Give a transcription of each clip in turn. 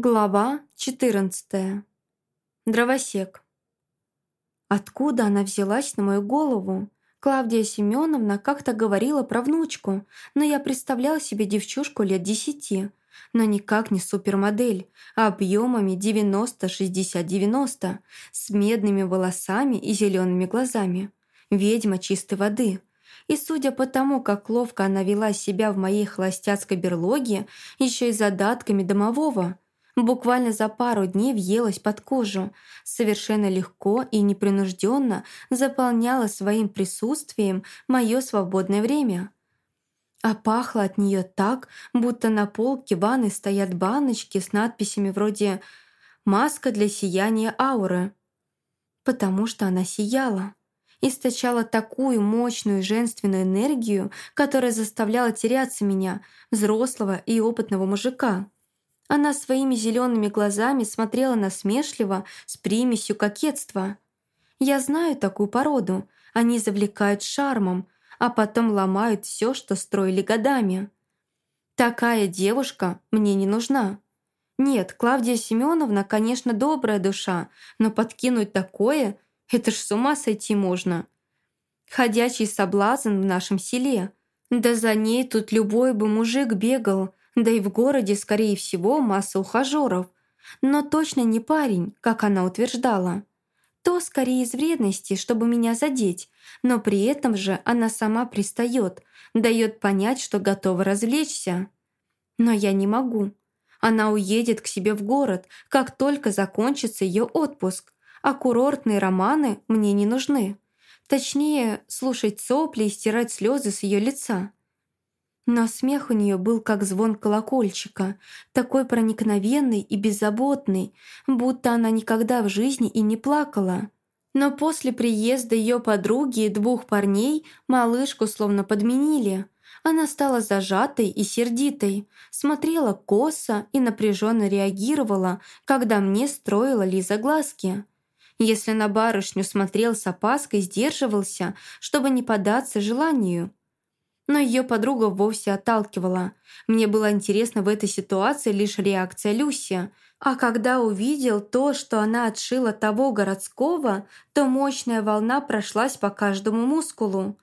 Глава 14. Дровосек. Откуда она взялась на мою голову? Клавдия Семеновна как-то говорила про внучку, но я представляла себе девчушку лет десяти, но никак не супермодель, а объемами 90-60-90, с медными волосами и зелеными глазами. Ведьма чистой воды. И судя по тому, как ловко она вела себя в моей холостяцкой берлоге, еще и задатками домового – Буквально за пару дней въелась под кожу, совершенно легко и непринужденно заполняла своим присутствием мое свободное время. А пахло от нее так, будто на полке ванны стоят баночки с надписями вроде «Маска для сияния ауры». Потому что она сияла. Источала такую мощную женственную энергию, которая заставляла теряться меня, взрослого и опытного мужика. Она своими зелеными глазами смотрела насмешливо с примесью кокетства. «Я знаю такую породу. Они завлекают шармом, а потом ломают все, что строили годами. Такая девушка мне не нужна. Нет, Клавдия Семеновна, конечно, добрая душа, но подкинуть такое — это ж с ума сойти можно. Ходячий соблазн в нашем селе. Да за ней тут любой бы мужик бегал, да и в городе, скорее всего, масса ухажеров. Но точно не парень, как она утверждала. То скорее из вредности, чтобы меня задеть, но при этом же она сама пристает, дает понять, что готова развлечься. Но я не могу. Она уедет к себе в город, как только закончится ее отпуск, а курортные романы мне не нужны. Точнее, слушать сопли и стирать слезы с ее лица. Но смех у нее был как звон колокольчика, такой проникновенный и беззаботный, будто она никогда в жизни и не плакала. Но после приезда ее подруги и двух парней малышку словно подменили. Она стала зажатой и сердитой, смотрела косо и напряженно реагировала, когда мне строила Лиза глазки. Если на барышню смотрел с опаской, сдерживался, чтобы не податься желанию – но ее подруга вовсе отталкивала. Мне было интересно в этой ситуации лишь реакция Люси. А когда увидел то, что она отшила того городского, то мощная волна прошлась по каждому мускулу.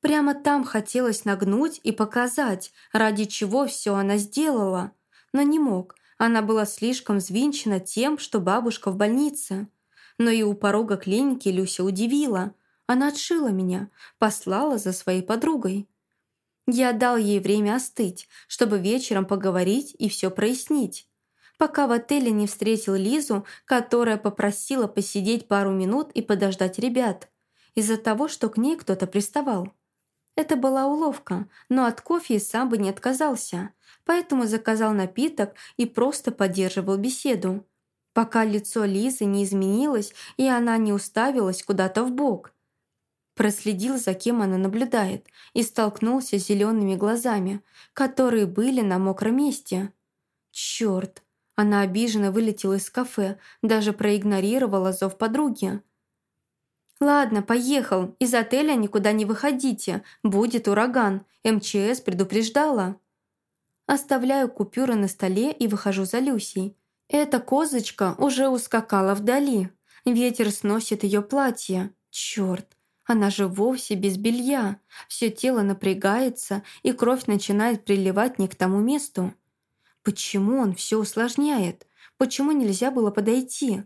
Прямо там хотелось нагнуть и показать, ради чего все она сделала. Но не мог. Она была слишком взвинчена тем, что бабушка в больнице. Но и у порога клиники Люся удивила. Она отшила меня, послала за своей подругой. Я дал ей время остыть, чтобы вечером поговорить и все прояснить. Пока в отеле не встретил Лизу, которая попросила посидеть пару минут и подождать ребят, из-за того, что к ней кто-то приставал. Это была уловка, но от кофе сам бы не отказался, поэтому заказал напиток и просто поддерживал беседу. Пока лицо Лизы не изменилось и она не уставилась куда-то в бок – проследил, за кем она наблюдает, и столкнулся с зелеными глазами, которые были на мокром месте. Черт! Она обиженно вылетела из кафе, даже проигнорировала зов подруги. «Ладно, поехал. Из отеля никуда не выходите. Будет ураган. МЧС предупреждала». Оставляю купюры на столе и выхожу за Люсей. Эта козочка уже ускакала вдали. Ветер сносит ее платье. Черт! Она же вовсе без белья. Все тело напрягается, и кровь начинает приливать не к тому месту. Почему он все усложняет? Почему нельзя было подойти?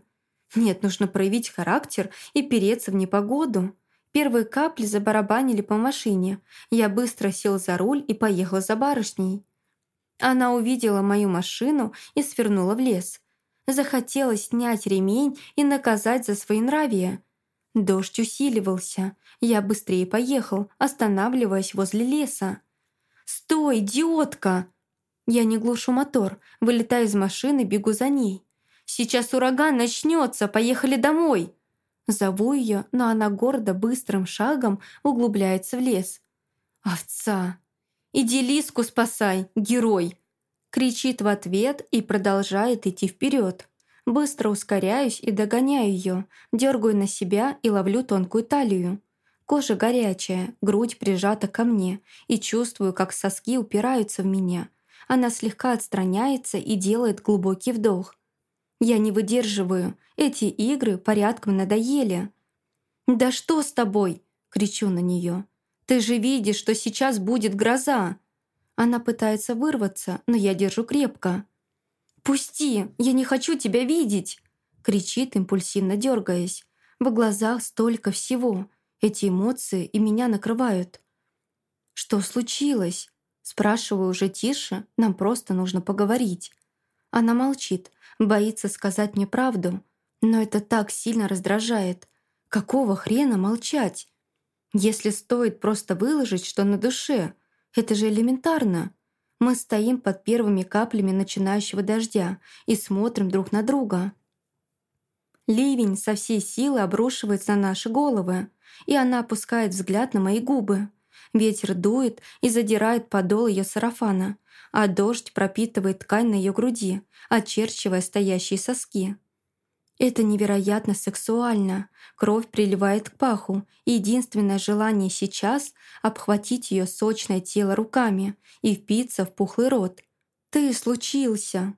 Нет, нужно проявить характер и переться в непогоду. Первые капли забарабанили по машине. Я быстро сел за руль и поехал за барышней. Она увидела мою машину и свернула в лес. Захотелось снять ремень и наказать за свои нравия. Дождь усиливался. Я быстрее поехал, останавливаясь возле леса. «Стой, идиотка!» Я не глушу мотор, вылетаю из машины, бегу за ней. «Сейчас ураган начнется, поехали домой!» Зову ее, но она гордо, быстрым шагом углубляется в лес. «Овца! Иди Лиску спасай, герой!» Кричит в ответ и продолжает идти вперед. Быстро ускоряюсь и догоняю ее, дергаю на себя и ловлю тонкую талию. Кожа горячая, грудь прижата ко мне, и чувствую, как соски упираются в меня. Она слегка отстраняется и делает глубокий вдох. Я не выдерживаю. Эти игры порядком надоели. «Да что с тобой?» — кричу на нее. «Ты же видишь, что сейчас будет гроза!» Она пытается вырваться, но я держу крепко. «Пусти! Я не хочу тебя видеть!» кричит, импульсивно дергаясь. В глазах столько всего. Эти эмоции и меня накрывают. «Что случилось?» Спрашиваю уже тише, нам просто нужно поговорить. Она молчит, боится сказать мне правду, но это так сильно раздражает. Какого хрена молчать? Если стоит просто выложить, что на душе, это же элементарно. Мы стоим под первыми каплями начинающего дождя и смотрим друг на друга. Ливень со всей силы обрушивается на наши головы, и она опускает взгляд на мои губы. Ветер дует и задирает подол ее сарафана, а дождь пропитывает ткань на ее груди, очерчивая стоящие соски. Это невероятно сексуально. Кровь приливает к паху, и единственное желание сейчас — обхватить ее сочное тело руками и впиться в пухлый рот. «Ты случился!»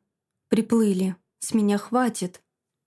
Приплыли. С меня хватит.